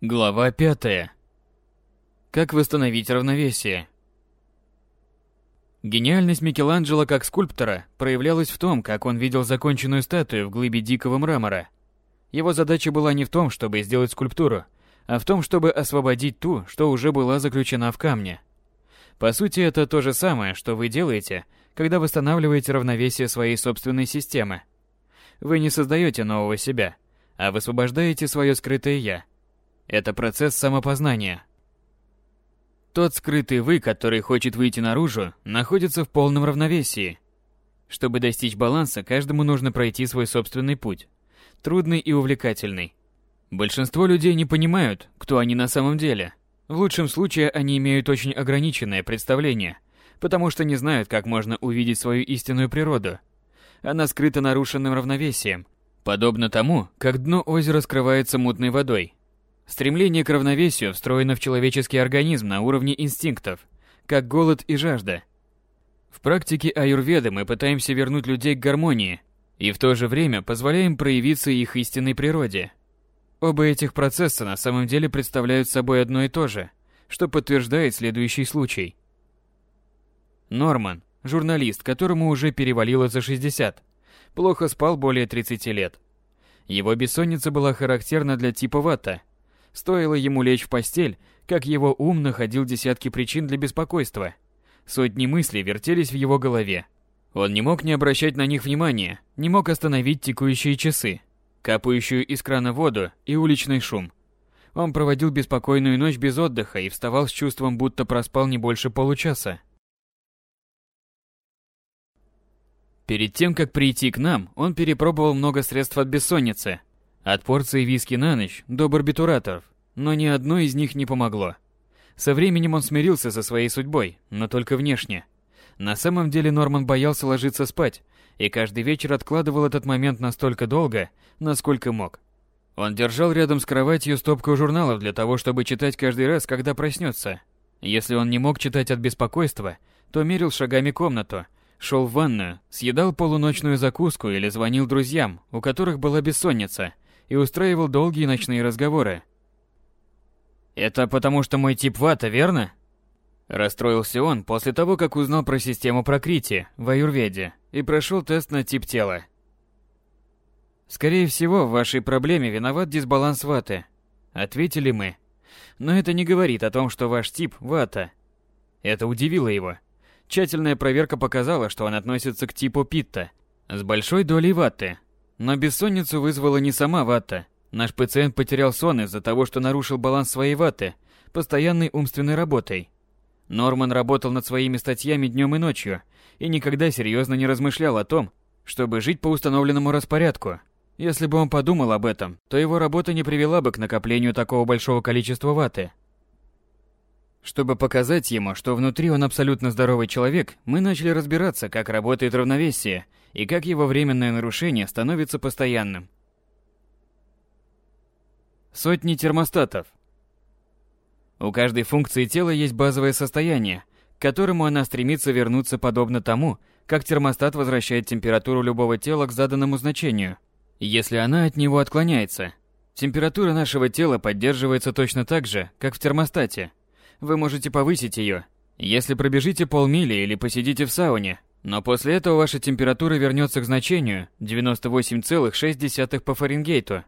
Глава пятая. Как восстановить равновесие? Гениальность Микеланджело как скульптора проявлялась в том, как он видел законченную статую в глыбе дикого мрамора. Его задача была не в том, чтобы сделать скульптуру, а в том, чтобы освободить ту, что уже была заключена в камне. По сути, это то же самое, что вы делаете, когда восстанавливаете равновесие своей собственной системы. Вы не создаете нового себя, а высвобождаете свое скрытое «я», это процесс самопознания. Тот скрытый «вы», который хочет выйти наружу, находится в полном равновесии. Чтобы достичь баланса, каждому нужно пройти свой собственный путь. Трудный и увлекательный. Большинство людей не понимают, кто они на самом деле. В лучшем случае они имеют очень ограниченное представление, потому что не знают, как можно увидеть свою истинную природу. Она скрыта нарушенным равновесием, подобно тому, как дно озера скрывается мутной водой. Стремление к равновесию встроено в человеческий организм на уровне инстинктов, как голод и жажда. В практике аюрведы мы пытаемся вернуть людей к гармонии и в то же время позволяем проявиться их истинной природе. Оба этих процесса на самом деле представляют собой одно и то же, что подтверждает следующий случай. Норман, журналист, которому уже перевалило за 60, плохо спал более 30 лет. Его бессонница была характерна для типа ватта – Стоило ему лечь в постель, как его ум находил десятки причин для беспокойства. Сотни мыслей вертелись в его голове. Он не мог не обращать на них внимания, не мог остановить текущие часы, капающую из крана воду и уличный шум. Он проводил беспокойную ночь без отдыха и вставал с чувством, будто проспал не больше получаса. Перед тем, как прийти к нам, он перепробовал много средств от бессонницы, от порции виски на ночь до барбитуратов, но ни одно из них не помогло. Со временем он смирился со своей судьбой, но только внешне. На самом деле Норман боялся ложиться спать, и каждый вечер откладывал этот момент настолько долго, насколько мог. Он держал рядом с кроватью стопку журналов для того, чтобы читать каждый раз, когда проснется. Если он не мог читать от беспокойства, то мерил шагами комнату, шел в ванную, съедал полуночную закуску или звонил друзьям, у которых была бессонница – и устраивал долгие ночные разговоры. «Это потому что мой тип вата, верно?» Расстроился он после того, как узнал про систему прокрити в аюрведе и прошел тест на тип тела. «Скорее всего, в вашей проблеме виноват дисбаланс ваты», — ответили мы. Но это не говорит о том, что ваш тип – вата. Это удивило его. Тщательная проверка показала, что он относится к типу питта, с большой долей ваты, но бессонницу вызвала не сама вата. Наш пациент потерял сон из-за того, что нарушил баланс своей ваты, постоянной умственной работой. Норман работал над своими статьями днем и ночью и никогда серьезно не размышлял о том, чтобы жить по установленному распорядку. Если бы он подумал об этом, то его работа не привела бы к накоплению такого большого количества ваты. Чтобы показать ему, что внутри он абсолютно здоровый человек, мы начали разбираться, как работает равновесие и как его временное нарушение становится постоянным. Сотни термостатов. У каждой функции тела есть базовое состояние, к которому она стремится вернуться подобно тому, как термостат возвращает температуру любого тела к заданному значению, если она от него отклоняется. Температура нашего тела поддерживается точно так же, как в термостате. Вы можете повысить ее, если пробежите полмили или посидите в сауне, но после этого ваша температура вернется к значению 98,6 по Фаренгейту,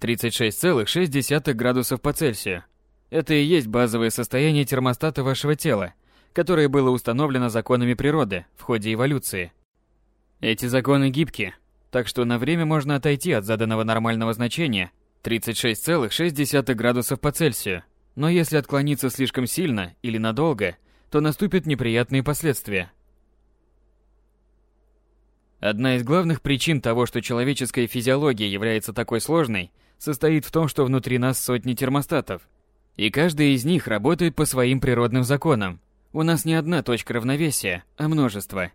36,6 градусов по Цельсию. Это и есть базовое состояние термостата вашего тела, которое было установлено законами природы в ходе эволюции. Эти законы гибки, так что на время можно отойти от заданного нормального значения 36,6 градусов по Цельсию. Но если отклониться слишком сильно или надолго, то наступят неприятные последствия – Одна из главных причин того, что человеческая физиология является такой сложной, состоит в том, что внутри нас сотни термостатов. И каждый из них работает по своим природным законам. У нас не одна точка равновесия, а множество.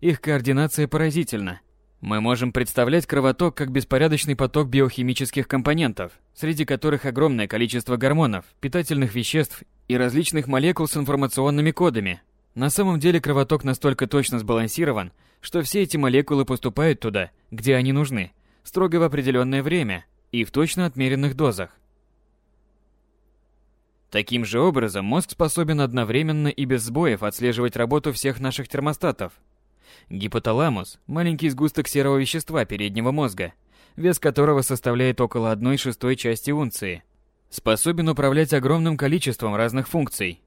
Их координация поразительна. Мы можем представлять кровоток как беспорядочный поток биохимических компонентов, среди которых огромное количество гормонов, питательных веществ и различных молекул с информационными кодами. На самом деле кровоток настолько точно сбалансирован, что все эти молекулы поступают туда, где они нужны, строго в определенное время и в точно отмеренных дозах. Таким же образом, мозг способен одновременно и без сбоев отслеживать работу всех наших термостатов. Гипоталамус – маленький сгусток серого вещества переднего мозга, вес которого составляет около 1 шестой части унции. Способен управлять огромным количеством разных функций.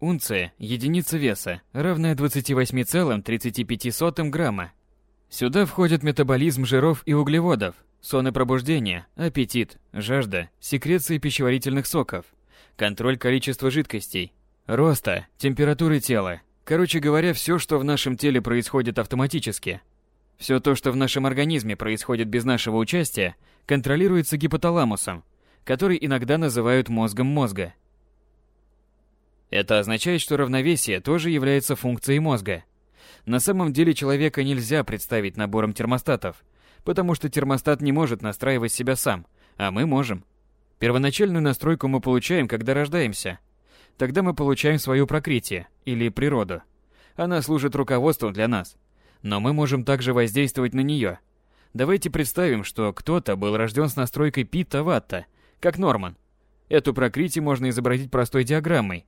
Унция – единица веса, равная 28,35 грамма. Сюда входят метаболизм жиров и углеводов, сон и пробуждение, аппетит, жажда, секреции пищеварительных соков – контроль количества жидкостей, роста, температуры тела. Короче говоря, все, что в нашем теле происходит автоматически. Все то, что в нашем организме происходит без нашего участия, контролируется гипоталамусом, который иногда называют мозгом мозга. Это означает, что равновесие тоже является функцией мозга. На самом деле человека нельзя представить набором термостатов, потому что термостат не может настраивать себя сам, а мы можем. Первоначальную настройку мы получаем, когда рождаемся. Тогда мы получаем свою прокрытие, или природу. Она служит руководством для нас. Но мы можем также воздействовать на нее. Давайте представим, что кто-то был рожден с настройкой пита-ватта, как Норман. Эту прокрытие можно изобразить простой диаграммой.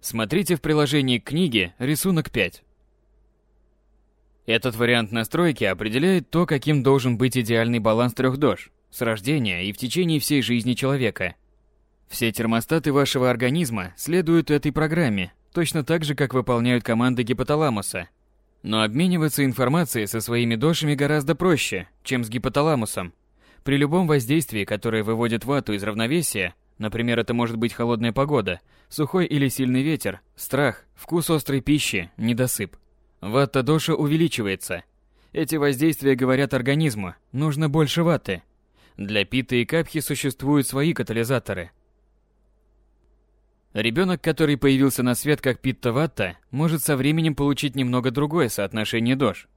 Смотрите в приложении к книге рисунок 5. Этот вариант настройки определяет то, каким должен быть идеальный баланс трех дож с рождения и в течение всей жизни человека. Все термостаты вашего организма следуют этой программе, точно так же, как выполняют команды гипоталамуса. Но обмениваться информацией со своими дошами гораздо проще, чем с гипоталамусом. При любом воздействии, которое выводит вату из равновесия, например, это может быть холодная погода, сухой или сильный ветер, страх, вкус острой пищи, недосып. Ватта доша увеличивается. Эти воздействия говорят организму, нужно больше ваты – для пита и капхи существуют свои катализаторы. Ребенок, который появился на свет как питта-ватта, может со временем получить немного другое соотношение дож.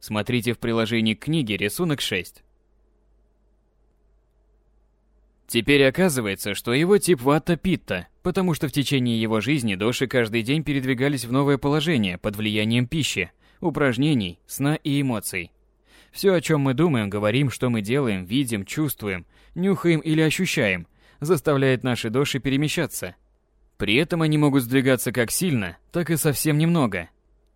Смотрите в приложении к книге рисунок 6. Теперь оказывается, что его тип ватта-питта, потому что в течение его жизни доши каждый день передвигались в новое положение под влиянием пищи, упражнений, сна и эмоций. Все, о чем мы думаем, говорим, что мы делаем, видим, чувствуем, нюхаем или ощущаем, заставляет наши души перемещаться. При этом они могут сдвигаться как сильно, так и совсем немного.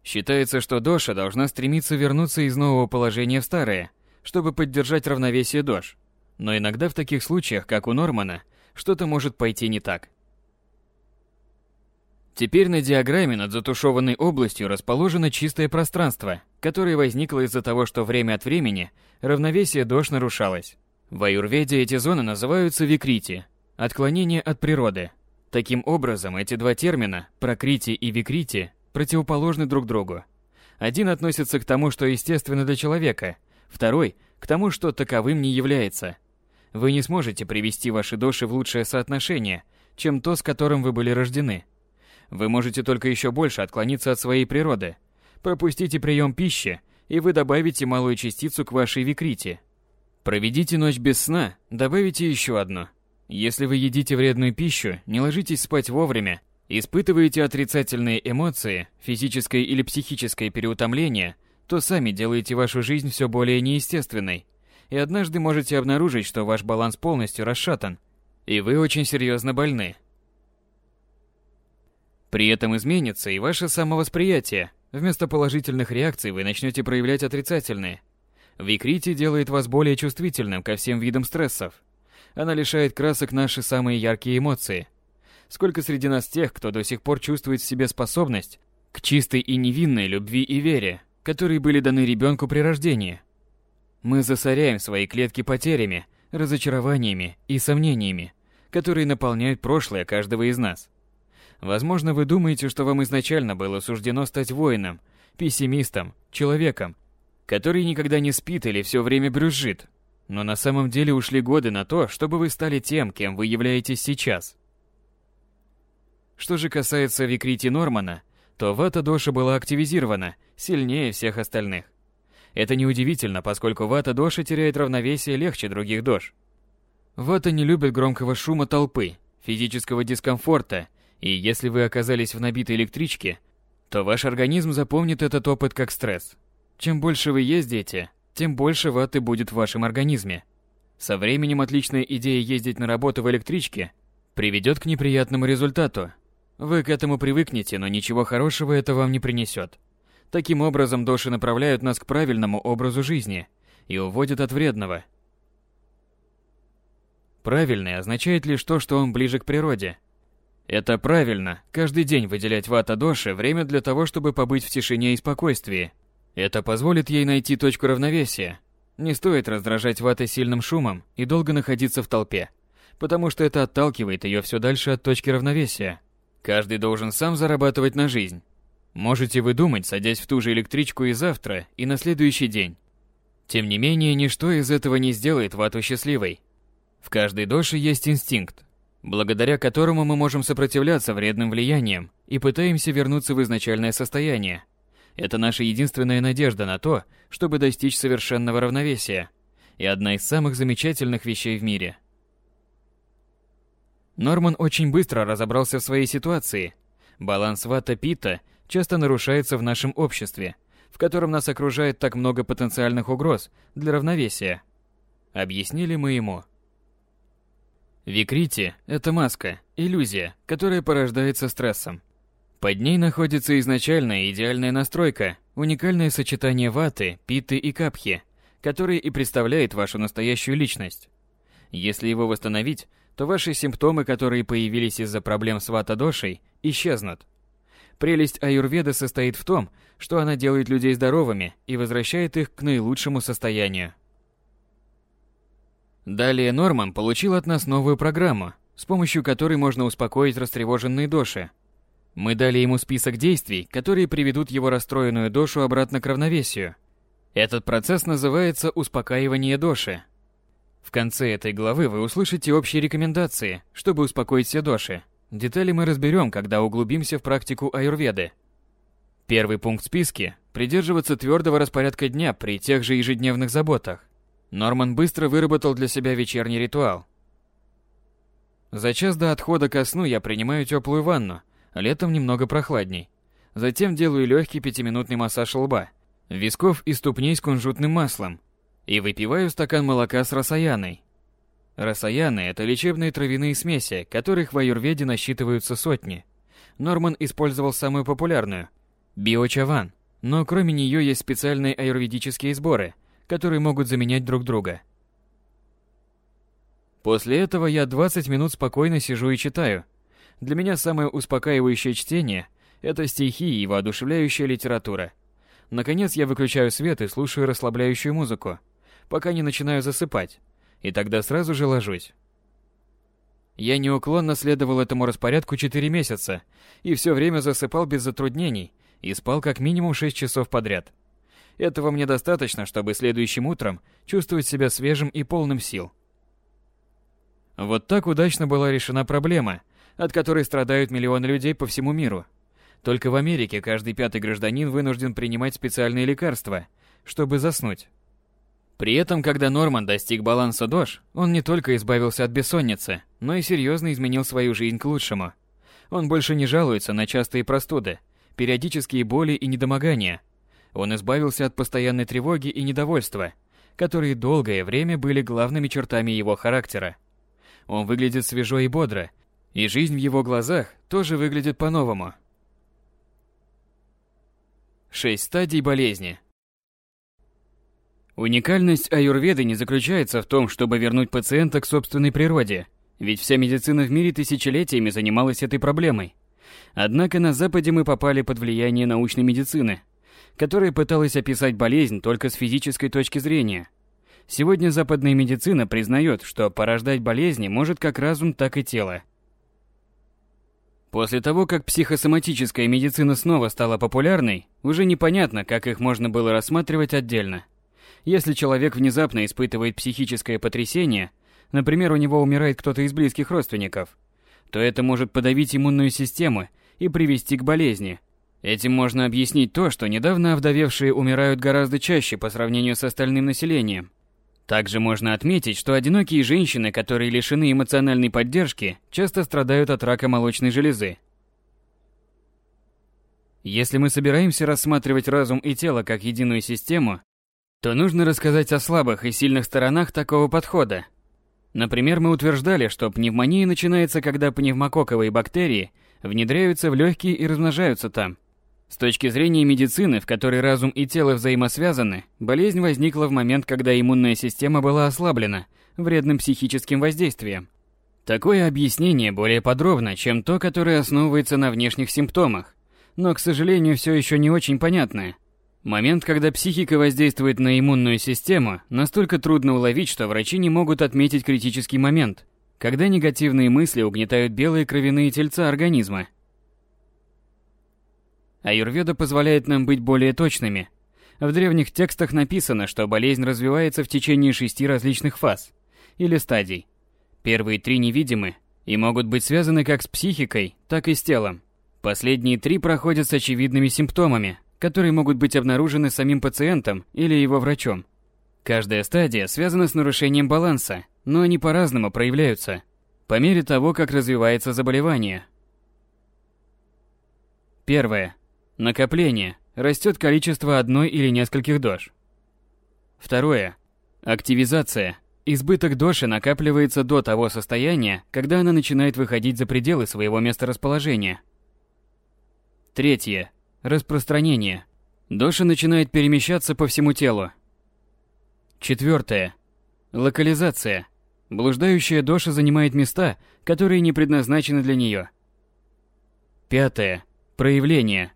Считается, что доша должна стремиться вернуться из нового положения в старое, чтобы поддержать равновесие дош. Но иногда в таких случаях, как у Нормана, что-то может пойти не так. Теперь на диаграмме над затушеванной областью расположено чистое пространство, которое возникло из-за того, что время от времени равновесие дож нарушалось. В аюрведе эти зоны называются викрити – отклонение от природы. Таким образом, эти два термина – прокрити и викрити – противоположны друг другу. Один относится к тому, что естественно для человека, второй – к тому, что таковым не является. Вы не сможете привести ваши доши в лучшее соотношение, чем то, с которым вы были рождены – вы можете только еще больше отклониться от своей природы. Пропустите прием пищи, и вы добавите малую частицу к вашей викрите. Проведите ночь без сна, добавите еще одну. Если вы едите вредную пищу, не ложитесь спать вовремя, испытываете отрицательные эмоции, физическое или психическое переутомление, то сами делаете вашу жизнь все более неестественной. И однажды можете обнаружить, что ваш баланс полностью расшатан, и вы очень серьезно больны. При этом изменится и ваше самовосприятие. Вместо положительных реакций вы начнете проявлять отрицательные. Викрити делает вас более чувствительным ко всем видам стрессов. Она лишает красок наши самые яркие эмоции. Сколько среди нас тех, кто до сих пор чувствует в себе способность к чистой и невинной любви и вере, которые были даны ребенку при рождении. Мы засоряем свои клетки потерями, разочарованиями и сомнениями, которые наполняют прошлое каждого из нас. Возможно, вы думаете, что вам изначально было суждено стать воином, пессимистом, человеком, который никогда не спит или все время брюзжит. Но на самом деле ушли годы на то, чтобы вы стали тем, кем вы являетесь сейчас. Что же касается Викрити Нормана, то Вата Доша была активизирована сильнее всех остальных. Это неудивительно, поскольку Вата Доша теряет равновесие легче других Дош. Вата не любит громкого шума толпы, физического дискомфорта и если вы оказались в набитой электричке, то ваш организм запомнит этот опыт как стресс. Чем больше вы ездите, тем больше ваты будет в вашем организме. Со временем отличная идея ездить на работу в электричке приведет к неприятному результату. Вы к этому привыкнете, но ничего хорошего это вам не принесет. Таким образом, доши направляют нас к правильному образу жизни и уводят от вредного. Правильный означает лишь то, что он ближе к природе. Это правильно, каждый день выделять вата доши время для того, чтобы побыть в тишине и спокойствии. Это позволит ей найти точку равновесия. Не стоит раздражать ватой сильным шумом и долго находиться в толпе, потому что это отталкивает ее все дальше от точки равновесия. Каждый должен сам зарабатывать на жизнь. Можете вы думать, садясь в ту же электричку и завтра, и на следующий день. Тем не менее, ничто из этого не сделает вату счастливой. В каждой доше есть инстинкт, благодаря которому мы можем сопротивляться вредным влияниям и пытаемся вернуться в изначальное состояние. Это наша единственная надежда на то, чтобы достичь совершенного равновесия, и одна из самых замечательных вещей в мире. Норман очень быстро разобрался в своей ситуации. Баланс вата-пита часто нарушается в нашем обществе, в котором нас окружает так много потенциальных угроз для равновесия. Объяснили мы ему. Викрити – это маска, иллюзия, которая порождается стрессом. Под ней находится изначальная идеальная настройка, уникальное сочетание ваты, питы и капхи, которое и представляет вашу настоящую личность. Если его восстановить, то ваши симптомы, которые появились из-за проблем с вата-дошей, исчезнут. Прелесть аюрведы состоит в том, что она делает людей здоровыми и возвращает их к наилучшему состоянию. Далее Норман получил от нас новую программу, с помощью которой можно успокоить растревоженные доши – мы дали ему список действий, которые приведут его расстроенную дошу обратно к равновесию. Этот процесс называется успокаивание доши. В конце этой главы вы услышите общие рекомендации, чтобы успокоить все доши. Детали мы разберем, когда углубимся в практику аюрведы. Первый пункт в списке – придерживаться твердого распорядка дня при тех же ежедневных заботах. Норман быстро выработал для себя вечерний ритуал. За час до отхода ко сну я принимаю теплую ванну, летом немного прохладней. Затем делаю легкий пятиминутный массаж лба, висков и ступней с кунжутным маслом и выпиваю стакан молока с росаяной. Росаяны – это лечебные травяные смеси, которых в аюрведе насчитываются сотни. Норман использовал самую популярную – биочаван, но кроме нее есть специальные аюрведические сборы, которые могут заменять друг друга. После этого я 20 минут спокойно сижу и читаю – для меня самое успокаивающее чтение – это стихи и воодушевляющая литература. Наконец я выключаю свет и слушаю расслабляющую музыку, пока не начинаю засыпать, и тогда сразу же ложусь. Я неуклонно следовал этому распорядку 4 месяца и все время засыпал без затруднений и спал как минимум 6 часов подряд. Этого мне достаточно, чтобы следующим утром чувствовать себя свежим и полным сил. Вот так удачно была решена проблема, от которой страдают миллионы людей по всему миру. Только в Америке каждый пятый гражданин вынужден принимать специальные лекарства, чтобы заснуть. При этом, когда Норман достиг баланса ДОЖ, он не только избавился от бессонницы, но и серьезно изменил свою жизнь к лучшему. Он больше не жалуется на частые простуды, периодические боли и недомогания. Он избавился от постоянной тревоги и недовольства, которые долгое время были главными чертами его характера. Он выглядит свежо и бодро, и жизнь в его глазах тоже выглядит по-новому. Шесть стадий болезни. Уникальность аюрведы не заключается в том, чтобы вернуть пациента к собственной природе, ведь вся медицина в мире тысячелетиями занималась этой проблемой. Однако на Западе мы попали под влияние научной медицины, которая пыталась описать болезнь только с физической точки зрения. Сегодня западная медицина признает, что порождать болезни может как разум, так и тело. После того, как психосоматическая медицина снова стала популярной, уже непонятно, как их можно было рассматривать отдельно. Если человек внезапно испытывает психическое потрясение, например, у него умирает кто-то из близких родственников, то это может подавить иммунную систему и привести к болезни. Этим можно объяснить то, что недавно овдовевшие умирают гораздо чаще по сравнению с остальным населением – также можно отметить, что одинокие женщины, которые лишены эмоциональной поддержки, часто страдают от рака молочной железы. Если мы собираемся рассматривать разум и тело как единую систему, то нужно рассказать о слабых и сильных сторонах такого подхода. Например, мы утверждали, что пневмония начинается, когда пневмококковые бактерии внедряются в легкие и размножаются там. С точки зрения медицины, в которой разум и тело взаимосвязаны, болезнь возникла в момент, когда иммунная система была ослаблена вредным психическим воздействием. Такое объяснение более подробно, чем то, которое основывается на внешних симптомах, но, к сожалению, все еще не очень понятное. Момент, когда психика воздействует на иммунную систему, настолько трудно уловить, что врачи не могут отметить критический момент, когда негативные мысли угнетают белые кровяные тельца организма. Аюрведа позволяет нам быть более точными. В древних текстах написано, что болезнь развивается в течение шести различных фаз или стадий. Первые три невидимы и могут быть связаны как с психикой, так и с телом. Последние три проходят с очевидными симптомами, которые могут быть обнаружены самим пациентом или его врачом. Каждая стадия связана с нарушением баланса, но они по-разному проявляются, по мере того, как развивается заболевание. Первое. Накопление. Растет количество одной или нескольких дож. Второе. Активизация. Избыток доши накапливается до того состояния, когда она начинает выходить за пределы своего месторасположения. Третье. Распространение. Доша начинает перемещаться по всему телу. Четвертое. Локализация. Блуждающая доша занимает места, которые не предназначены для нее. Пятое. Проявление.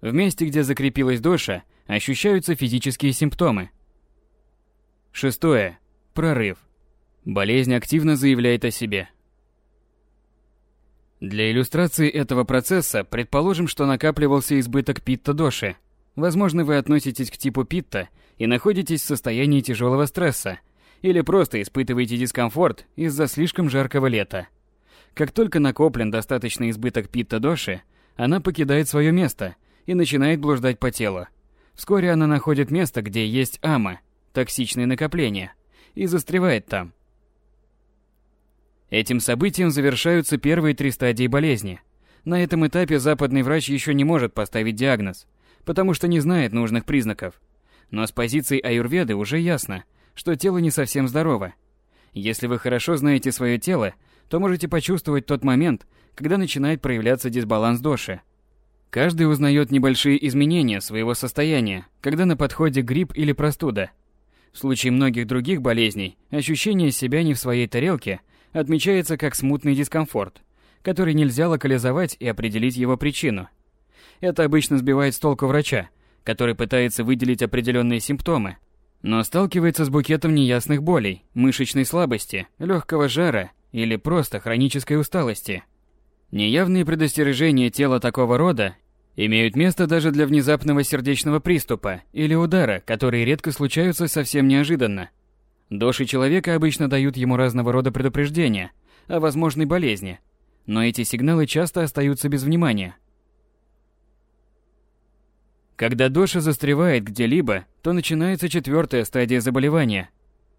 В месте, где закрепилась доша, ощущаются физические симптомы. Шестое. Прорыв. Болезнь активно заявляет о себе. Для иллюстрации этого процесса предположим, что накапливался избыток питта-доши. Возможно, вы относитесь к типу питта и находитесь в состоянии тяжелого стресса, или просто испытываете дискомфорт из-за слишком жаркого лета. Как только накоплен достаточный избыток питта-доши, она покидает свое место и начинает блуждать по телу. Вскоре она находит место, где есть ама, токсичные накопления, и застревает там. Этим событием завершаются первые три стадии болезни. На этом этапе западный врач еще не может поставить диагноз, потому что не знает нужных признаков. Но с позиции аюрведы уже ясно, что тело не совсем здорово. Если вы хорошо знаете свое тело, то можете почувствовать тот момент, когда начинает проявляться дисбаланс доши. Каждый узнает небольшие изменения своего состояния, когда на подходе грипп или простуда. В случае многих других болезней, ощущение себя не в своей тарелке – отмечается как смутный дискомфорт, который нельзя локализовать и определить его причину. Это обычно сбивает с толку врача, который пытается выделить определенные симптомы, но сталкивается с букетом неясных болей, мышечной слабости, легкого жара или просто хронической усталости. Неявные предостережения тела такого рода имеют место даже для внезапного сердечного приступа или удара, которые редко случаются совсем неожиданно. Доши человека обычно дают ему разного рода предупреждения о возможной болезни, но эти сигналы часто остаются без внимания. Когда доша застревает где-либо, то начинается четвертая стадия заболевания,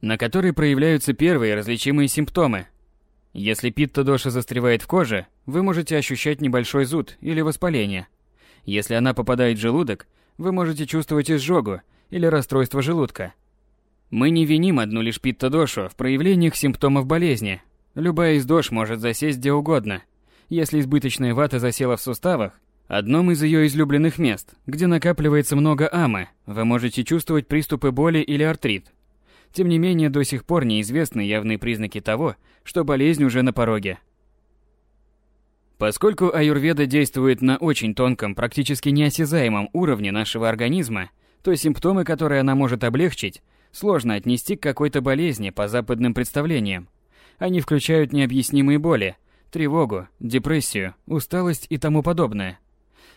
на которой проявляются первые различимые симптомы. Если питта-доша застревает в коже, вы можете ощущать небольшой зуд или воспаление. Если она попадает в желудок, вы можете чувствовать изжогу или расстройство желудка – мы не виним одну лишь питта-дошу в проявлениях симптомов болезни. Любая из дош может засесть где угодно. Если избыточная вата засела в суставах, одном из ее излюбленных мест, где накапливается много амы, вы можете чувствовать приступы боли или артрит. Тем не менее, до сих пор неизвестны явные признаки того, что болезнь уже на пороге. Поскольку аюрведа действует на очень тонком, практически неосязаемом уровне нашего организма, то симптомы, которые она может облегчить, сложно отнести к какой-то болезни по западным представлениям. Они включают необъяснимые боли, тревогу, депрессию, усталость и тому подобное.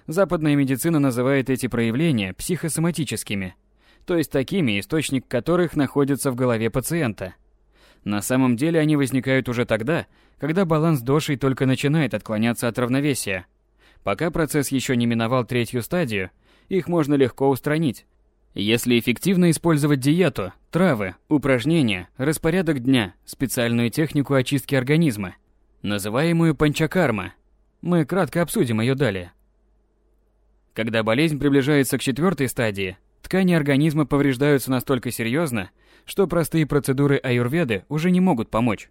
Западная медицина называет эти проявления психосоматическими, то есть такими, источник которых находится в голове пациента. На самом деле они возникают уже тогда, когда баланс дошей только начинает отклоняться от равновесия. Пока процесс еще не миновал третью стадию, их можно легко устранить, если эффективно использовать диету, травы, упражнения, распорядок дня, специальную технику очистки организма, называемую панчакарма, мы кратко обсудим ее далее. Когда болезнь приближается к четвертой стадии, ткани организма повреждаются настолько серьезно, что простые процедуры аюрведы уже не могут помочь.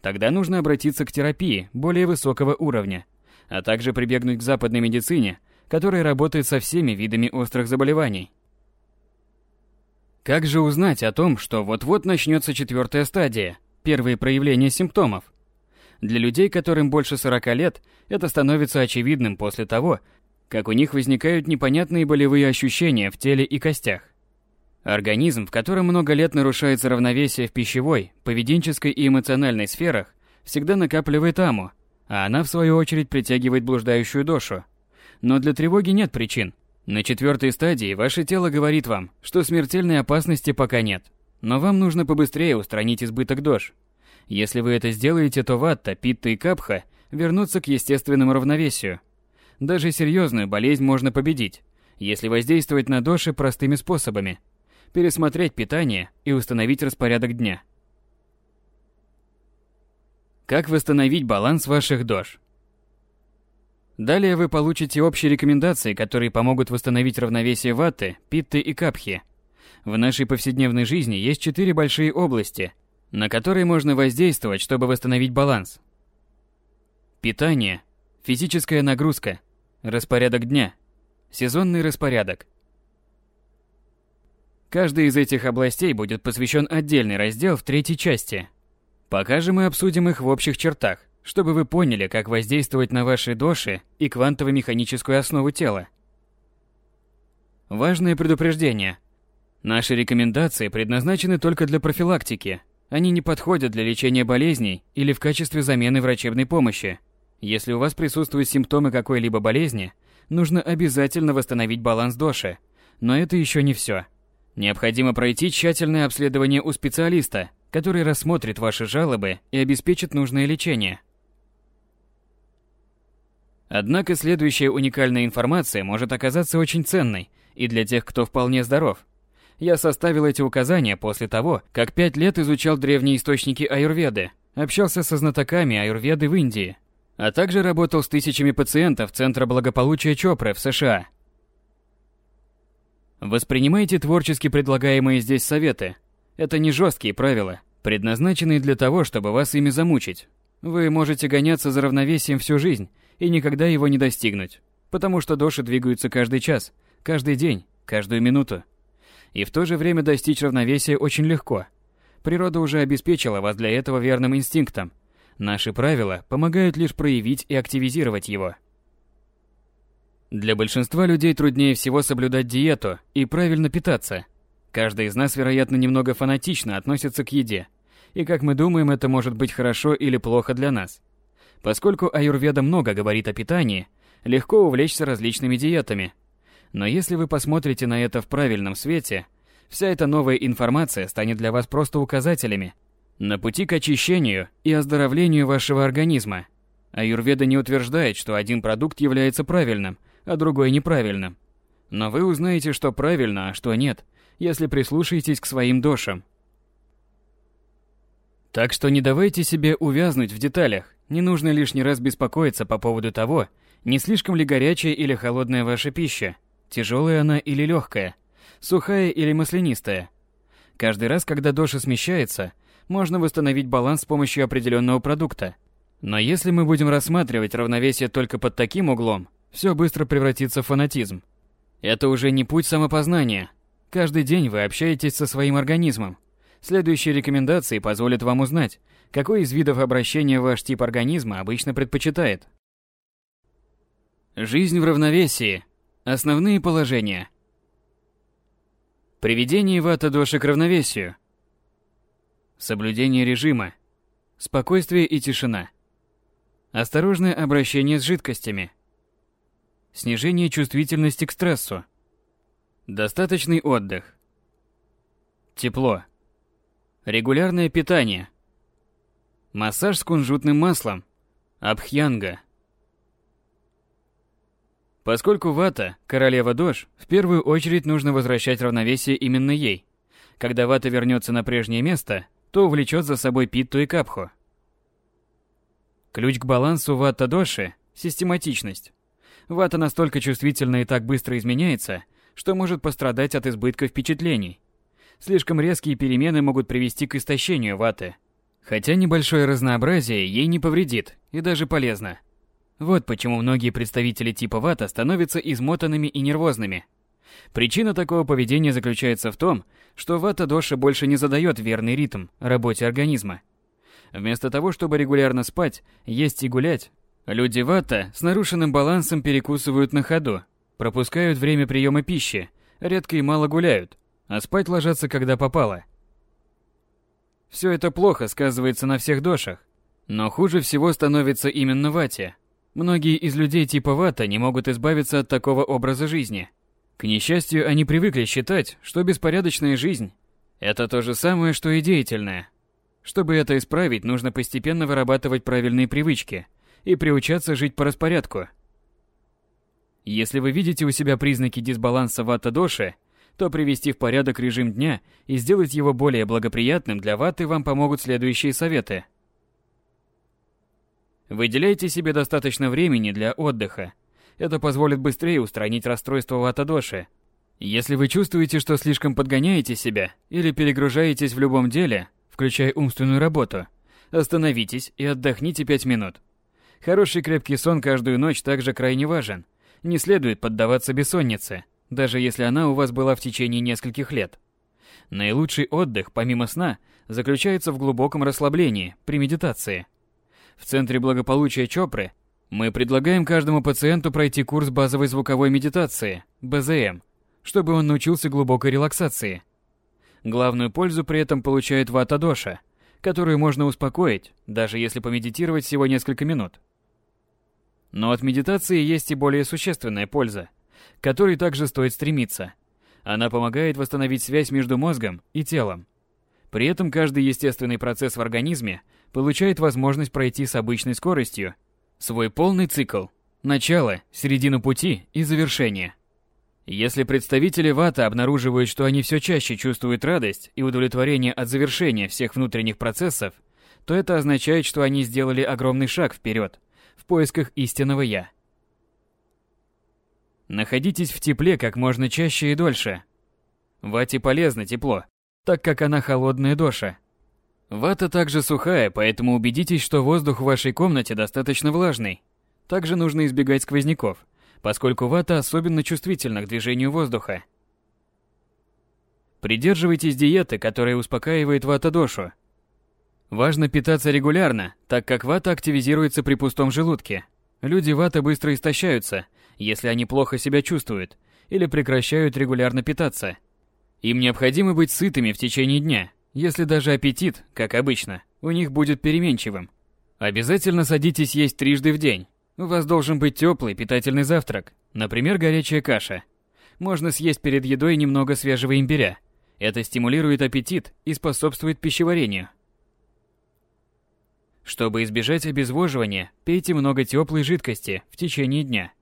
Тогда нужно обратиться к терапии более высокого уровня, а также прибегнуть к западной медицине, которая работает со всеми видами острых заболеваний. Как же узнать о том, что вот-вот начнется четвертая стадия, первые проявления симптомов? Для людей, которым больше 40 лет, это становится очевидным после того, как у них возникают непонятные болевые ощущения в теле и костях. Организм, в котором много лет нарушается равновесие в пищевой, поведенческой и эмоциональной сферах, всегда накапливает аму, а она в свою очередь притягивает блуждающую дошу. Но для тревоги нет причин. На четвертой стадии ваше тело говорит вам, что смертельной опасности пока нет, но вам нужно побыстрее устранить избыток дож. Если вы это сделаете, то ватта, питта и капха вернутся к естественному равновесию. Даже серьезную болезнь можно победить, если воздействовать на доши простыми способами. Пересмотреть питание и установить распорядок дня. Как восстановить баланс ваших дож? Далее вы получите общие рекомендации, которые помогут восстановить равновесие ваты, питты и капхи. В нашей повседневной жизни есть четыре большие области, на которые можно воздействовать, чтобы восстановить баланс. Питание, физическая нагрузка, распорядок дня, сезонный распорядок. Каждый из этих областей будет посвящен отдельный раздел в третьей части. Пока же мы обсудим их в общих чертах чтобы вы поняли, как воздействовать на ваши доши и квантово-механическую основу тела. Важное предупреждение. Наши рекомендации предназначены только для профилактики. Они не подходят для лечения болезней или в качестве замены врачебной помощи. Если у вас присутствуют симптомы какой-либо болезни, нужно обязательно восстановить баланс доши. Но это еще не все. Необходимо пройти тщательное обследование у специалиста, который рассмотрит ваши жалобы и обеспечит нужное лечение. Однако следующая уникальная информация может оказаться очень ценной и для тех, кто вполне здоров. Я составил эти указания после того, как пять лет изучал древние источники аюрведы, общался со знатоками аюрведы в Индии, а также работал с тысячами пациентов Центра благополучия Чопры в США. Воспринимайте творчески предлагаемые здесь советы. Это не жесткие правила, предназначенные для того, чтобы вас ими замучить. Вы можете гоняться за равновесием всю жизнь и никогда его не достигнуть, потому что доши двигаются каждый час, каждый день, каждую минуту. И в то же время достичь равновесия очень легко. Природа уже обеспечила вас для этого верным инстинктом. Наши правила помогают лишь проявить и активизировать его. Для большинства людей труднее всего соблюдать диету и правильно питаться. Каждый из нас, вероятно, немного фанатично относится к еде. И как мы думаем, это может быть хорошо или плохо для нас. Поскольку аюрведа много говорит о питании, легко увлечься различными диетами. Но если вы посмотрите на это в правильном свете, вся эта новая информация станет для вас просто указателями на пути к очищению и оздоровлению вашего организма. Аюрведа не утверждает, что один продукт является правильным, а другой неправильным. Но вы узнаете, что правильно, а что нет, если прислушаетесь к своим дошам. Так что не давайте себе увязнуть в деталях не нужно лишний раз беспокоиться по поводу того, не слишком ли горячая или холодная ваша пища, тяжелая она или легкая, сухая или маслянистая. Каждый раз, когда доша смещается, можно восстановить баланс с помощью определенного продукта. Но если мы будем рассматривать равновесие только под таким углом, все быстро превратится в фанатизм. Это уже не путь самопознания. Каждый день вы общаетесь со своим организмом. Следующие рекомендации позволят вам узнать, какой из видов обращения ваш тип организма обычно предпочитает? Жизнь в равновесии. Основные положения. Приведение вата-доши к равновесию. Соблюдение режима. Спокойствие и тишина. Осторожное обращение с жидкостями. Снижение чувствительности к стрессу. Достаточный отдых. Тепло. Регулярное питание – Массаж с кунжутным маслом. Абхьянга. Поскольку вата – королева дож, в первую очередь нужно возвращать равновесие именно ей. Когда вата вернется на прежнее место, то увлечет за собой питту и капху. Ключ к балансу вата-доши – систематичность. Вата настолько чувствительна и так быстро изменяется, что может пострадать от избытка впечатлений. Слишком резкие перемены могут привести к истощению ваты – Хотя небольшое разнообразие ей не повредит и даже полезно. Вот почему многие представители типа вата становятся измотанными и нервозными. Причина такого поведения заключается в том, что вата-доша больше не задает верный ритм работе организма. Вместо того, чтобы регулярно спать, есть и гулять, люди вата с нарушенным балансом перекусывают на ходу, пропускают время приема пищи, редко и мало гуляют, а спать ложатся когда попало. Все это плохо сказывается на всех дошах, но хуже всего становится именно вате. Многие из людей типа вата не могут избавиться от такого образа жизни. К несчастью, они привыкли считать, что беспорядочная жизнь – это то же самое, что и деятельная. Чтобы это исправить, нужно постепенно вырабатывать правильные привычки и приучаться жить по распорядку. Если вы видите у себя признаки дисбаланса вата-доши, то привести в порядок режим дня и сделать его более благоприятным для ваты вам помогут следующие советы. Выделяйте себе достаточно времени для отдыха. Это позволит быстрее устранить расстройство вата-доши. Если вы чувствуете, что слишком подгоняете себя или перегружаетесь в любом деле, включая умственную работу, остановитесь и отдохните 5 минут. Хороший крепкий сон каждую ночь также крайне важен. Не следует поддаваться бессоннице, даже если она у вас была в течение нескольких лет. Наилучший отдых, помимо сна, заключается в глубоком расслаблении при медитации. В Центре благополучия Чопры мы предлагаем каждому пациенту пройти курс базовой звуковой медитации, БЗМ, чтобы он научился глубокой релаксации. Главную пользу при этом получает вата-доша, которую можно успокоить, даже если помедитировать всего несколько минут. Но от медитации есть и более существенная польза, к которой также стоит стремиться. Она помогает восстановить связь между мозгом и телом. При этом каждый естественный процесс в организме получает возможность пройти с обычной скоростью свой полный цикл – начало, середину пути и завершение. Если представители вата обнаруживают, что они все чаще чувствуют радость и удовлетворение от завершения всех внутренних процессов, то это означает, что они сделали огромный шаг вперед в поисках истинного «я». Находитесь в тепле как можно чаще и дольше. Вате полезно тепло, так как она холодная доша. Вата также сухая, поэтому убедитесь, что воздух в вашей комнате достаточно влажный. Также нужно избегать сквозняков – поскольку вата особенно чувствительна к движению воздуха. Придерживайтесь диеты, которая успокаивает вата-дошу. Важно питаться регулярно, так как вата активизируется при пустом желудке. Люди вата быстро истощаются, если они плохо себя чувствуют или прекращают регулярно питаться. Им необходимо быть сытыми в течение дня, если даже аппетит, как обычно, у них будет переменчивым. Обязательно садитесь есть трижды в день, у вас должен быть теплый, питательный завтрак, например, горячая каша. Можно съесть перед едой немного свежего имбиря. Это стимулирует аппетит и способствует пищеварению. Чтобы избежать обезвоживания, пейте много теплой жидкости в течение дня.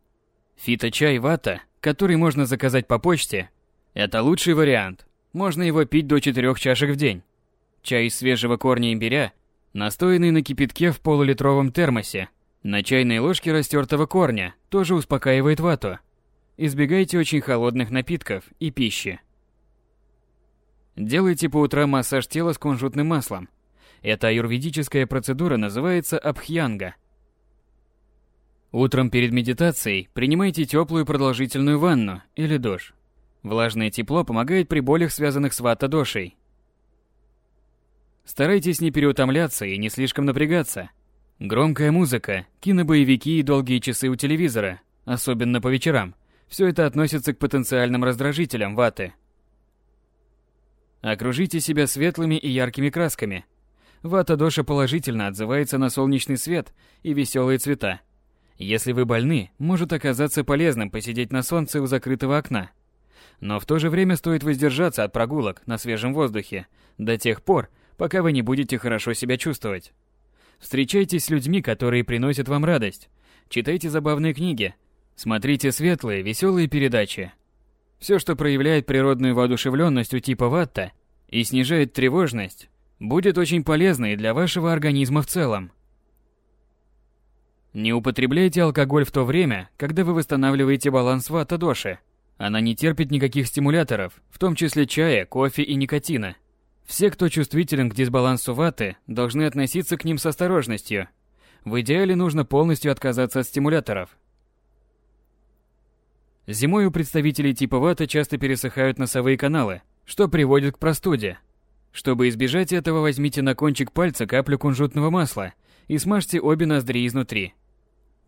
Фито-чай вата, который можно заказать по почте, это лучший вариант. Можно его пить до 4 чашек в день. Чай из свежего корня имбиря, настоянный на кипятке в полулитровом термосе, на чайной ложке растертого корня тоже успокаивает вату. Избегайте очень холодных напитков и пищи. Делайте по утрам массаж тела с кунжутным маслом. Эта аюрведическая процедура называется абхьянга. Утром перед медитацией принимайте теплую продолжительную ванну или душ. Влажное тепло помогает при болях, связанных с вата-дошей. Старайтесь не переутомляться и не слишком напрягаться – Громкая музыка, кинобоевики и долгие часы у телевизора, особенно по вечерам, все это относится к потенциальным раздражителям ваты. Окружите себя светлыми и яркими красками. Вата-доша положительно отзывается на солнечный свет и веселые цвета. Если вы больны, может оказаться полезным посидеть на солнце у закрытого окна. Но в то же время стоит воздержаться от прогулок на свежем воздухе до тех пор, пока вы не будете хорошо себя чувствовать. Встречайтесь с людьми, которые приносят вам радость. Читайте забавные книги. Смотрите светлые, веселые передачи. Все, что проявляет природную воодушевленность у типа ватта и снижает тревожность, будет очень полезно и для вашего организма в целом. Не употребляйте алкоголь в то время, когда вы восстанавливаете баланс ватта-доши. Она не терпит никаких стимуляторов, в том числе чая, кофе и никотина. Все, кто чувствителен к дисбалансу ваты, должны относиться к ним с осторожностью. В идеале нужно полностью отказаться от стимуляторов. Зимой у представителей типа вата часто пересыхают носовые каналы, что приводит к простуде. Чтобы избежать этого, возьмите на кончик пальца каплю кунжутного масла и смажьте обе ноздри изнутри.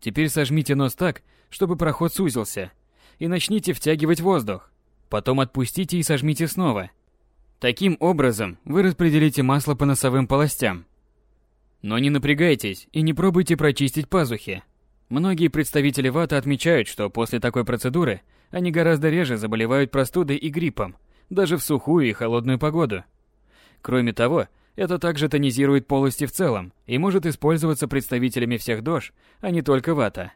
Теперь сожмите нос так, чтобы проход сузился, и начните втягивать воздух. Потом отпустите и сожмите снова. Таким образом, вы распределите масло по носовым полостям. Но не напрягайтесь и не пробуйте прочистить пазухи. Многие представители вата отмечают, что после такой процедуры они гораздо реже заболевают простудой и гриппом, даже в сухую и холодную погоду. Кроме того, это также тонизирует полости в целом и может использоваться представителями всех дож, а не только вата.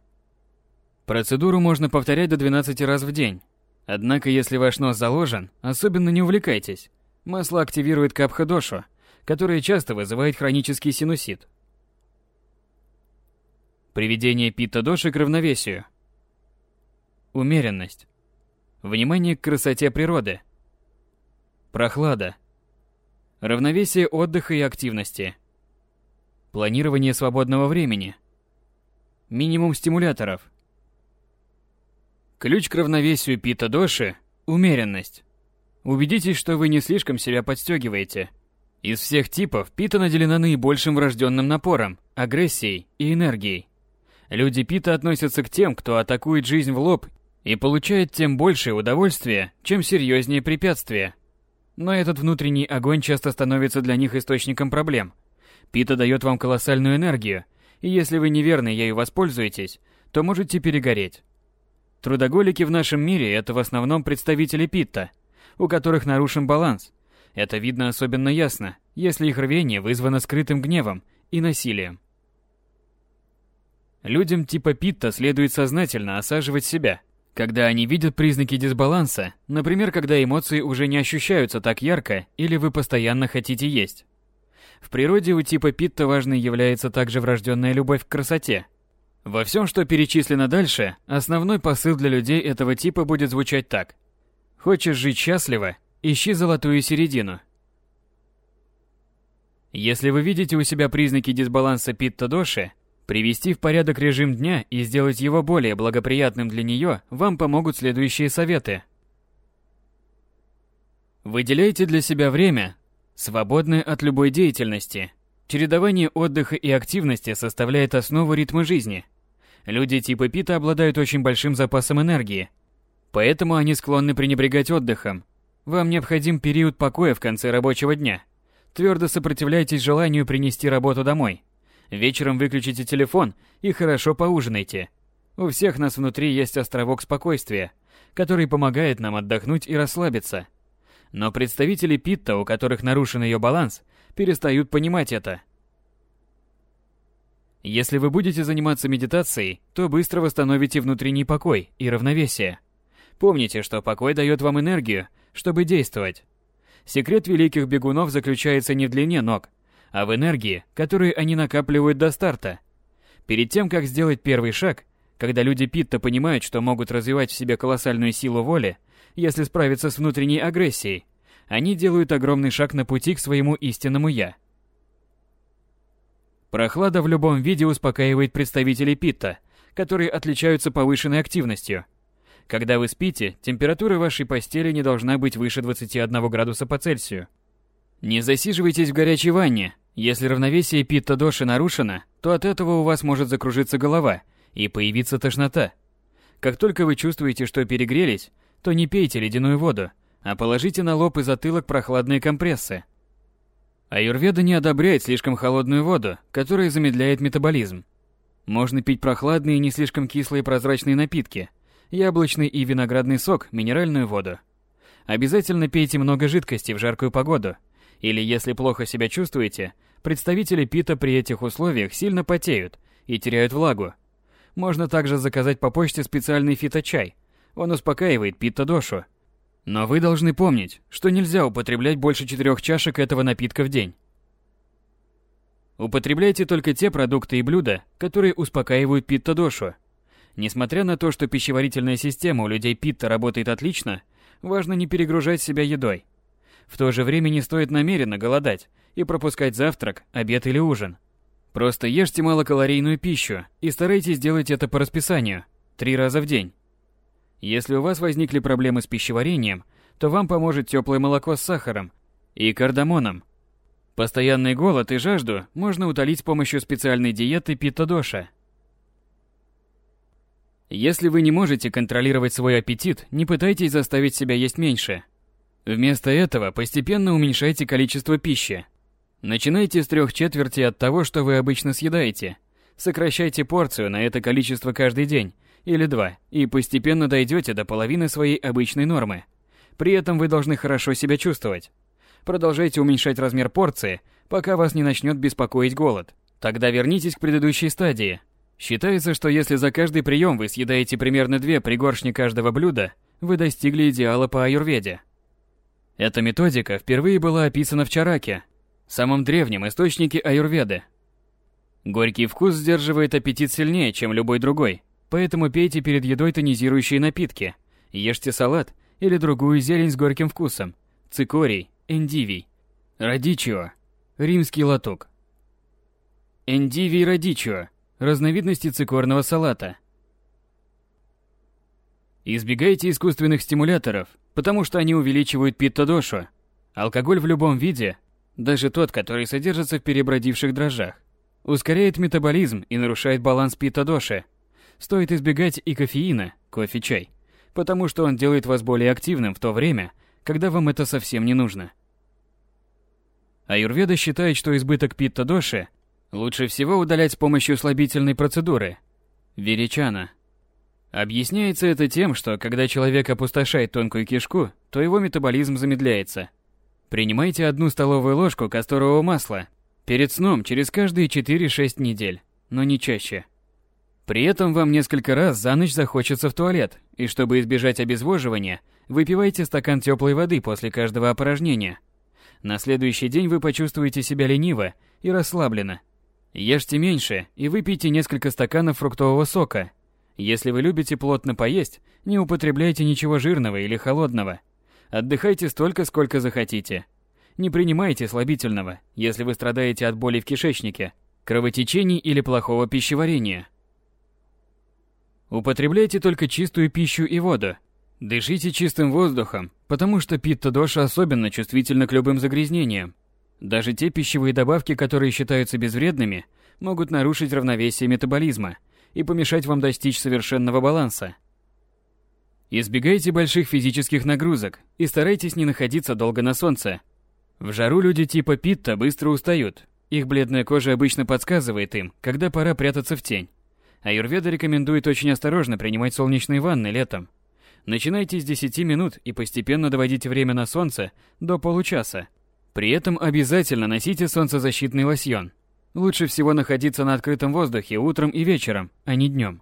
Процедуру можно повторять до 12 раз в день, Однако, если ваш нос заложен, особенно не увлекайтесь. Масло активирует капха-дошу, которое часто вызывает хронический синусит. Приведение питта-доши к равновесию. Умеренность. Внимание к красоте природы. Прохлада. Равновесие отдыха и активности. Планирование свободного времени. Минимум стимуляторов. Ключ к равновесию пита-доши – умеренность. Убедитесь, что вы не слишком себя подстегиваете. Из всех типов пита наделена наибольшим врожденным напором, агрессией и энергией. Люди пита относятся к тем, кто атакует жизнь в лоб и получает тем большее удовольствие, чем серьезнее препятствия. Но этот внутренний огонь часто становится для них источником проблем. Пита дает вам колоссальную энергию, и если вы неверно ею воспользуетесь, то можете перегореть. Трудоголики в нашем мире – это в основном представители Питта, у которых нарушен баланс. Это видно особенно ясно, если их рвение вызвано скрытым гневом и насилием. Людям типа Питта следует сознательно осаживать себя, когда они видят признаки дисбаланса, например, когда эмоции уже не ощущаются так ярко или вы постоянно хотите есть. В природе у типа Питта важной является также врожденная любовь к красоте – во всем, что перечислено дальше, основной посыл для людей этого типа будет звучать так. Хочешь жить счастливо? Ищи золотую середину. Если вы видите у себя признаки дисбаланса питта-доши, привести в порядок режим дня и сделать его более благоприятным для нее вам помогут следующие советы. Выделяйте для себя время, свободное от любой деятельности. Чередование отдыха и активности составляет основу ритма жизни – Люди типа Пита обладают очень большим запасом энергии, поэтому они склонны пренебрегать отдыхом. Вам необходим период покоя в конце рабочего дня. Твердо сопротивляйтесь желанию принести работу домой. Вечером выключите телефон и хорошо поужинайте. У всех нас внутри есть островок спокойствия, который помогает нам отдохнуть и расслабиться. Но представители Питта, у которых нарушен ее баланс, перестают понимать это – если вы будете заниматься медитацией, то быстро восстановите внутренний покой и равновесие. Помните, что покой дает вам энергию, чтобы действовать. Секрет великих бегунов заключается не в длине ног, а в энергии, которую они накапливают до старта. Перед тем, как сделать первый шаг, когда люди Питта понимают, что могут развивать в себе колоссальную силу воли, если справиться с внутренней агрессией, они делают огромный шаг на пути к своему истинному «я». Прохлада в любом виде успокаивает представителей питта, которые отличаются повышенной активностью. Когда вы спите, температура вашей постели не должна быть выше 21 градуса по Цельсию. Не засиживайтесь в горячей ванне. Если равновесие питта-доши нарушено, то от этого у вас может закружиться голова и появиться тошнота. Как только вы чувствуете, что перегрелись, то не пейте ледяную воду, а положите на лоб и затылок прохладные компрессы. Аюрведа не одобряет слишком холодную воду, которая замедляет метаболизм. Можно пить прохладные не слишком кислые прозрачные напитки, яблочный и виноградный сок, минеральную воду. Обязательно пейте много жидкости в жаркую погоду, или если плохо себя чувствуете, представители пита при этих условиях сильно потеют и теряют влагу. Можно также заказать по почте специальный фиточай. Он успокаивает пита-дошу но вы должны помнить, что нельзя употреблять больше четырех чашек этого напитка в день. Употребляйте только те продукты и блюда, которые успокаивают питта-дошу. Несмотря на то, что пищеварительная система у людей питта работает отлично, важно не перегружать себя едой. В то же время не стоит намеренно голодать и пропускать завтрак, обед или ужин. Просто ешьте малокалорийную пищу и старайтесь делать это по расписанию, три раза в день. Если у вас возникли проблемы с пищеварением, то вам поможет теплое молоко с сахаром и кардамоном. Постоянный голод и жажду можно утолить с помощью специальной диеты пита-доша. Если вы не можете контролировать свой аппетит, не пытайтесь заставить себя есть меньше. Вместо этого постепенно уменьшайте количество пищи. Начинайте с трех четверти от того, что вы обычно съедаете. Сокращайте порцию на это количество каждый день или два, и постепенно дойдете до половины своей обычной нормы. При этом вы должны хорошо себя чувствовать. Продолжайте уменьшать размер порции, пока вас не начнет беспокоить голод. Тогда вернитесь к предыдущей стадии. Считается, что если за каждый прием вы съедаете примерно две пригоршни каждого блюда, вы достигли идеала по аюрведе. Эта методика впервые была описана в Чараке, самом древнем источнике аюрведы. Горький вкус сдерживает аппетит сильнее, чем любой другой, поэтому пейте перед едой тонизирующие напитки, ешьте салат или другую зелень с горьким вкусом, цикорий, эндивий, радичио, римский латук. Эндивий радичио – разновидности цикорного салата. Избегайте искусственных стимуляторов, потому что они увеличивают питтодошу. Алкоголь в любом виде, даже тот, который содержится в перебродивших дрожжах, ускоряет метаболизм и нарушает баланс питтодоши. Стоит избегать и кофеина, кофе-чай, потому что он делает вас более активным в то время, когда вам это совсем не нужно. Аюрведа считает, что избыток питта-доши лучше всего удалять с помощью слабительной процедуры – веричана. Объясняется это тем, что когда человек опустошает тонкую кишку, то его метаболизм замедляется. Принимайте одну столовую ложку касторового масла перед сном через каждые 4-6 недель, но не чаще. При этом вам несколько раз за ночь захочется в туалет, и чтобы избежать обезвоживания, выпивайте стакан теплой воды после каждого опорожнения. На следующий день вы почувствуете себя лениво и расслабленно. Ешьте меньше и выпейте несколько стаканов фруктового сока. Если вы любите плотно поесть, не употребляйте ничего жирного или холодного. Отдыхайте столько, сколько захотите. Не принимайте слабительного, если вы страдаете от боли в кишечнике, кровотечений или плохого пищеварения. Употребляйте только чистую пищу и воду. Дышите чистым воздухом, потому что питта-доша особенно чувствительна к любым загрязнениям. Даже те пищевые добавки, которые считаются безвредными, могут нарушить равновесие метаболизма и помешать вам достичь совершенного баланса. Избегайте больших физических нагрузок и старайтесь не находиться долго на солнце. В жару люди типа питта быстро устают. Их бледная кожа обычно подсказывает им, когда пора прятаться в тень. Аюрведа рекомендует очень осторожно принимать солнечные ванны летом. Начинайте с 10 минут и постепенно доводите время на солнце до получаса. При этом обязательно носите солнцезащитный лосьон. Лучше всего находиться на открытом воздухе утром и вечером, а не днем.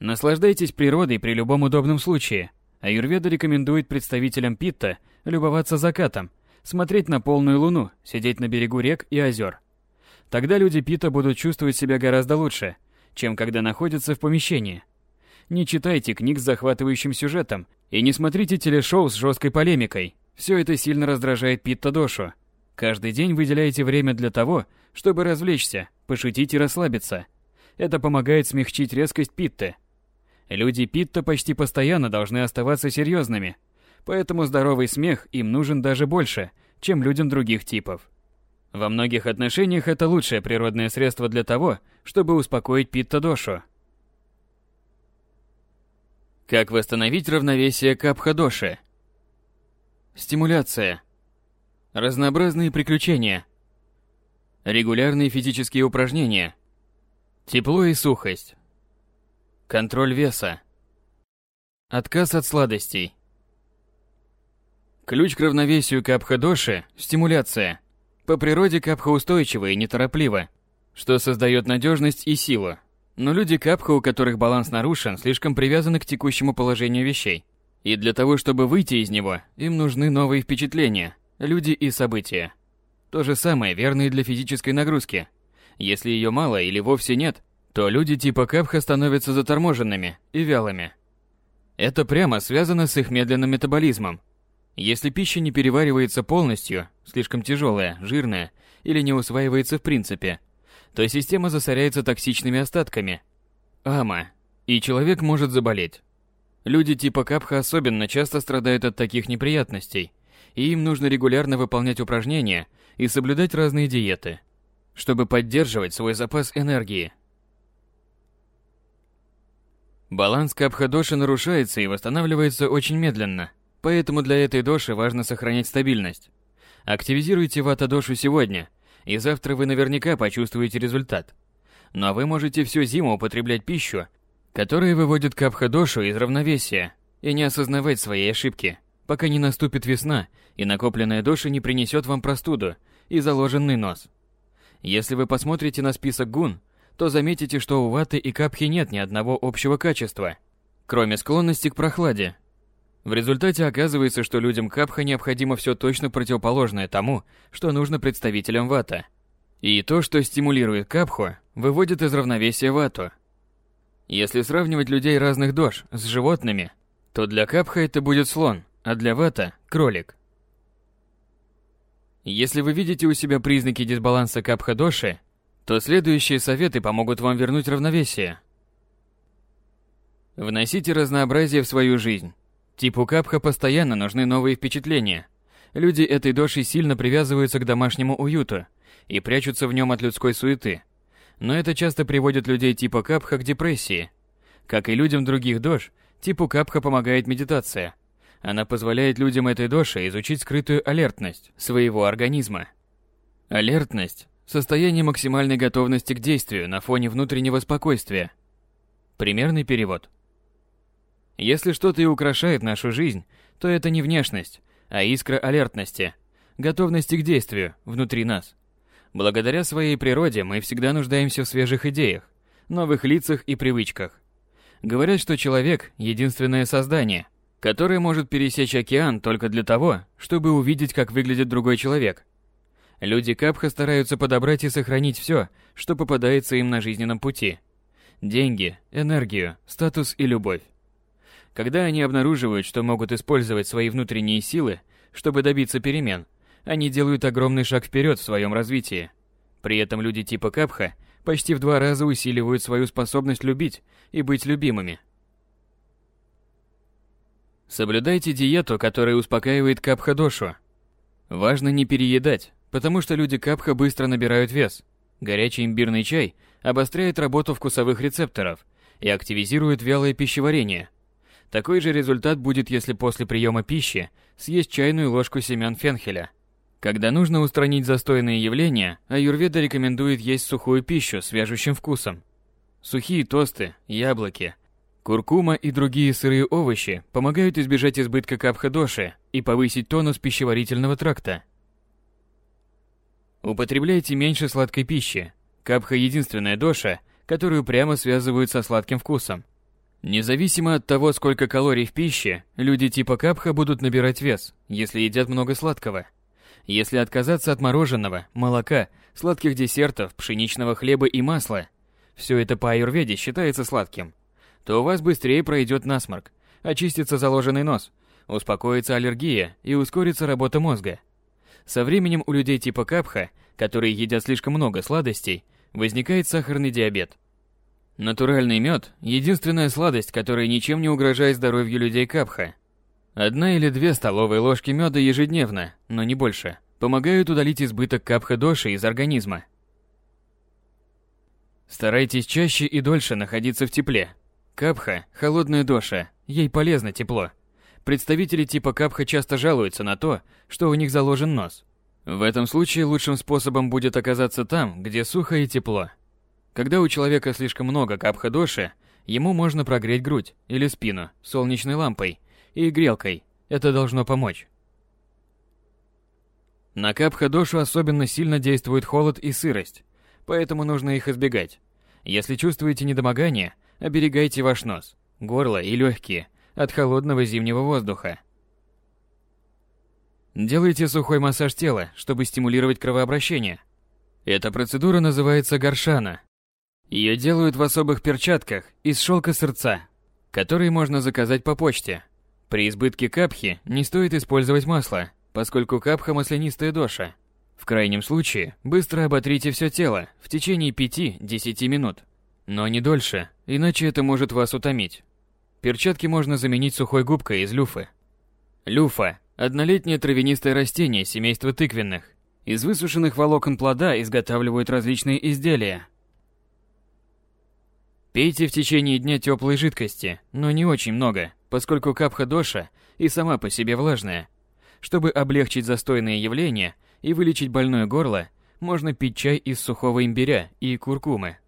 Наслаждайтесь природой при любом удобном случае. Аюрведа рекомендует представителям питта любоваться закатом, смотреть на полную луну, сидеть на берегу рек и озер – Тогда люди Пита будут чувствовать себя гораздо лучше, чем когда находятся в помещении. Не читайте книг с захватывающим сюжетом и не смотрите телешоу с жесткой полемикой. Все это сильно раздражает Питта Дошу. Каждый день выделяйте время для того, чтобы развлечься, пошутить и расслабиться. Это помогает смягчить резкость Питты. Люди Питта почти постоянно должны оставаться серьезными, поэтому здоровый смех им нужен даже больше, чем людям других типов. Во многих отношениях это лучшее природное средство для того, чтобы успокоить питта-дошу. Как восстановить равновесие капха-доши? Стимуляция. Разнообразные приключения. Регулярные физические упражнения. Тепло и сухость. Контроль веса. Отказ от сладостей. Ключ к равновесию капха-доши – стимуляция – по природе капха устойчива и нетороплива, что создает надежность и силу. Но люди капха, у которых баланс нарушен, слишком привязаны к текущему положению вещей. И для того, чтобы выйти из него, им нужны новые впечатления, люди и события. То же самое верно и для физической нагрузки. Если ее мало или вовсе нет, то люди типа капха становятся заторможенными и вялыми. Это прямо связано с их медленным метаболизмом. Если пища не переваривается полностью, слишком тяжелая, жирная или не усваивается в принципе, то система засоряется токсичными остатками – ама, и человек может заболеть. Люди типа капха особенно часто страдают от таких неприятностей, и им нужно регулярно выполнять упражнения и соблюдать разные диеты, чтобы поддерживать свой запас энергии. Баланс капха-доши нарушается и восстанавливается очень медленно – Поэтому для этой доши важно сохранять стабильность. Активизируйте вата-дошу сегодня, и завтра вы наверняка почувствуете результат. Но вы можете всю зиму употреблять пищу, которая выводит капха-дошу из равновесия, и не осознавать своей ошибки, пока не наступит весна и накопленная доша не принесет вам простуду и заложенный нос. Если вы посмотрите на список гун, то заметите, что у ваты и капхи нет ни одного общего качества, кроме склонности к прохладе, в результате оказывается, что людям капха необходимо все точно противоположное тому, что нужно представителям вата. И то, что стимулирует капху, выводит из равновесия вату. Если сравнивать людей разных дож с животными, то для капха это будет слон, а для вата – кролик. Если вы видите у себя признаки дисбаланса капха-доши, то следующие советы помогут вам вернуть равновесие. Вносите разнообразие в свою жизнь. Типу капха постоянно нужны новые впечатления. Люди этой доши сильно привязываются к домашнему уюту и прячутся в нем от людской суеты. Но это часто приводит людей типа капха к депрессии. Как и людям других дож, типу капха помогает медитация. Она позволяет людям этой доши изучить скрытую алертность своего организма. Алертность – состояние максимальной готовности к действию на фоне внутреннего спокойствия. Примерный перевод – если что-то и украшает нашу жизнь, то это не внешность, а искра алертности, готовности к действию внутри нас. Благодаря своей природе мы всегда нуждаемся в свежих идеях, новых лицах и привычках. Говорят, что человек – единственное создание, которое может пересечь океан только для того, чтобы увидеть, как выглядит другой человек. Люди Капха стараются подобрать и сохранить все, что попадается им на жизненном пути. Деньги, энергию, статус и любовь. Когда они обнаруживают, что могут использовать свои внутренние силы, чтобы добиться перемен, они делают огромный шаг вперед в своем развитии. При этом люди типа Капха почти в два раза усиливают свою способность любить и быть любимыми. Соблюдайте диету, которая успокаивает капха-дошу. Важно не переедать, потому что люди капха быстро набирают вес. Горячий имбирный чай обостряет работу вкусовых рецепторов и активизирует вялое пищеварение – такой же результат будет, если после приема пищи съесть чайную ложку семян фенхеля. Когда нужно устранить застойные явления, аюрведа рекомендует есть сухую пищу с вяжущим вкусом. Сухие тосты, яблоки, куркума и другие сырые овощи помогают избежать избытка капха-доши и повысить тонус пищеварительного тракта. Употребляйте меньше сладкой пищи. Капха – единственная доша, которую прямо связывают со сладким вкусом. Независимо от того, сколько калорий в пище, люди типа капха будут набирать вес, если едят много сладкого. Если отказаться от мороженого, молока, сладких десертов, пшеничного хлеба и масла, все это по аюрведе считается сладким, то у вас быстрее пройдет насморк, очистится заложенный нос, успокоится аллергия и ускорится работа мозга. Со временем у людей типа капха, которые едят слишком много сладостей, возникает сахарный диабет – Натуральный мед – единственная сладость, которая ничем не угрожает здоровью людей капха. Одна или две столовые ложки меда ежедневно, но не больше, помогают удалить избыток капха-доши из организма. Старайтесь чаще и дольше находиться в тепле. Капха – холодная доша, ей полезно тепло. Представители типа капха часто жалуются на то, что у них заложен нос. В этом случае лучшим способом будет оказаться там, где сухо и тепло. Когда у человека слишком много капха-доши, ему можно прогреть грудь или спину солнечной лампой и грелкой. Это должно помочь. На капха-дошу особенно сильно действует холод и сырость, поэтому нужно их избегать. Если чувствуете недомогание, оберегайте ваш нос, горло и легкие от холодного зимнего воздуха. Делайте сухой массаж тела, чтобы стимулировать кровообращение. Эта процедура называется гаршана ее делают в особых перчатках из шелка сырца, которые можно заказать по почте. При избытке капхи не стоит использовать масло, поскольку капха маслянистая доша. В крайнем случае, быстро оботрите все тело в течение 5-10 минут. Но не дольше, иначе это может вас утомить. Перчатки можно заменить сухой губкой из люфы. Люфа – однолетнее травянистое растение семейства тыквенных. Из высушенных волокон плода изготавливают различные изделия. Пейте в течение дня теплой жидкости, но не очень много, поскольку капха доша и сама по себе влажная. Чтобы облегчить застойные явления и вылечить больное горло, можно пить чай из сухого имбиря и куркумы.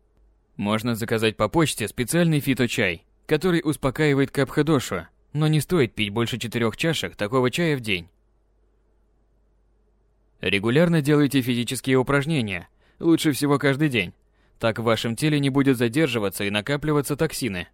Можно заказать по почте специальный фиточай, который успокаивает капха-дошу, но не стоит пить больше четырех чашек такого чая в день. Регулярно делайте физические упражнения, лучше всего каждый день. Так в вашем теле не будет задерживаться и накапливаться токсины.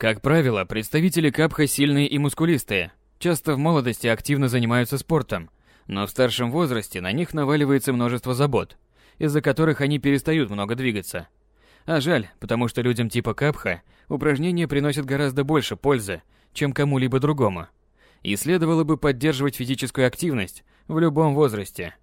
Как правило, представители капха сильные и мускулистые, часто в молодости активно занимаются спортом, но в старшем возрасте на них наваливается множество забот, из-за которых они перестают много двигаться – а жаль, потому что людям типа Капха упражнения приносят гораздо больше пользы, чем кому-либо другому. И следовало бы поддерживать физическую активность в любом возрасте.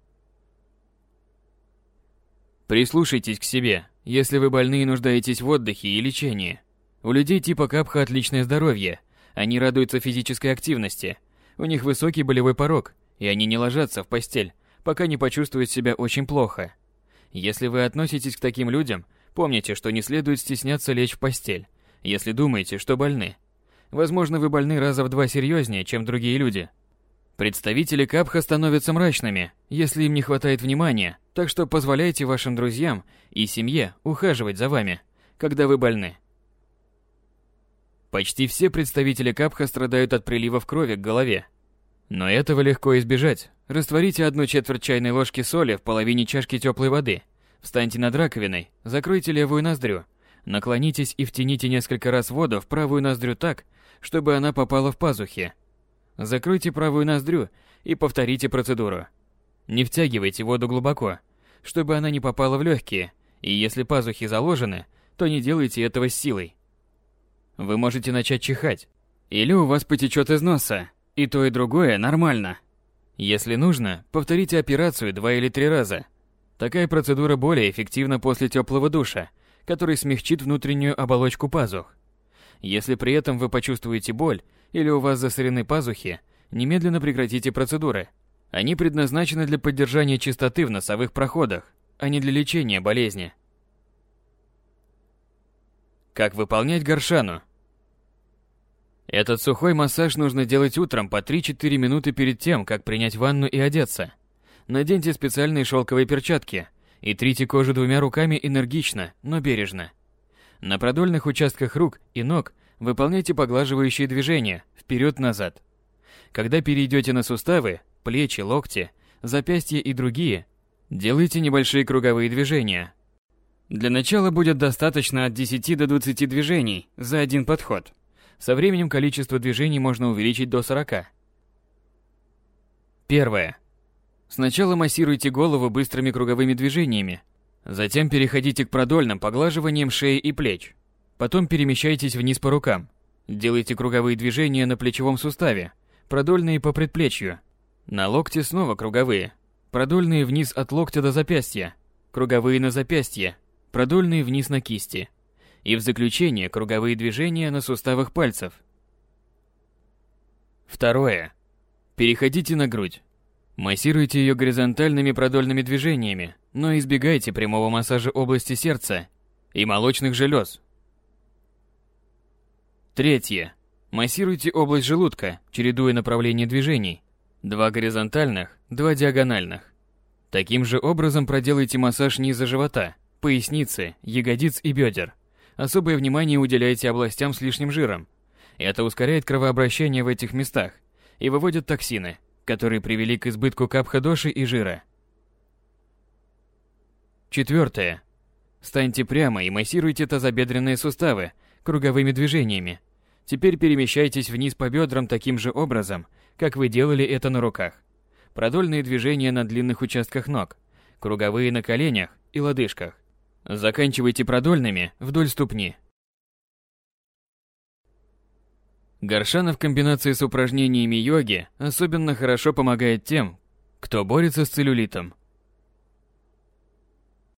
Прислушайтесь к себе, если вы больны и нуждаетесь в отдыхе и лечении. У людей типа Капха отличное здоровье, они радуются физической активности, у них высокий болевой порог, и они не ложатся в постель, пока не почувствуют себя очень плохо. Если вы относитесь к таким людям – Помните, что не следует стесняться лечь в постель, если думаете, что больны. Возможно, вы больны раза в два серьезнее, чем другие люди. Представители Капха становятся мрачными, если им не хватает внимания, так что позволяйте вашим друзьям и семье ухаживать за вами, когда вы больны. Почти все представители Капха страдают от приливов крови к голове. Но этого легко избежать. Растворите одну четверть чайной ложки соли в половине чашки теплой воды – Встаньте над раковиной, закройте левую ноздрю, наклонитесь и втяните несколько раз воду в правую ноздрю так, чтобы она попала в пазухи. Закройте правую ноздрю и повторите процедуру. Не втягивайте воду глубоко, чтобы она не попала в легкие, и если пазухи заложены, то не делайте этого с силой. Вы можете начать чихать, или у вас потечет из носа, и то и другое нормально. Если нужно, повторите операцию два или три раза – Такая процедура более эффективна после теплого душа, который смягчит внутреннюю оболочку пазух. Если при этом вы почувствуете боль или у вас засорены пазухи, немедленно прекратите процедуры. Они предназначены для поддержания чистоты в носовых проходах, а не для лечения болезни. Как выполнять горшану? Этот сухой массаж нужно делать утром по 3-4 минуты перед тем, как принять ванну и одеться. Наденьте специальные шелковые перчатки и трите кожу двумя руками энергично, но бережно. На продольных участках рук и ног выполняйте поглаживающие движения вперед-назад. Когда перейдете на суставы, плечи, локти, запястья и другие, делайте небольшие круговые движения. Для начала будет достаточно от 10 до 20 движений за один подход. Со временем количество движений можно увеличить до 40. Первое. Сначала массируйте голову быстрыми круговыми движениями, затем переходите к продольным поглаживаниям шеи и плеч. Потом перемещайтесь вниз по рукам. Делайте круговые движения на плечевом суставе, продольные по предплечью. На локте снова круговые. Продольные вниз от локтя до запястья, круговые на запястье, продольные вниз на кисти. И в заключение круговые движения на суставах пальцев. Второе. Переходите на грудь. Массируйте ее горизонтальными продольными движениями, но избегайте прямого массажа области сердца и молочных желез. Третье. Массируйте область желудка, чередуя направление движений. Два горизонтальных, два диагональных. Таким же образом проделайте массаж низа живота, поясницы, ягодиц и бедер. Особое внимание уделяйте областям с лишним жиром. Это ускоряет кровообращение в этих местах и выводит токсины, которые привели к избытку капха-доши и жира. Четвертое. Станьте прямо и массируйте тазобедренные суставы круговыми движениями. Теперь перемещайтесь вниз по бедрам таким же образом, как вы делали это на руках. Продольные движения на длинных участках ног, круговые на коленях и лодыжках. Заканчивайте продольными вдоль ступни. Горшана в комбинации с упражнениями йоги особенно хорошо помогает тем, кто борется с целлюлитом.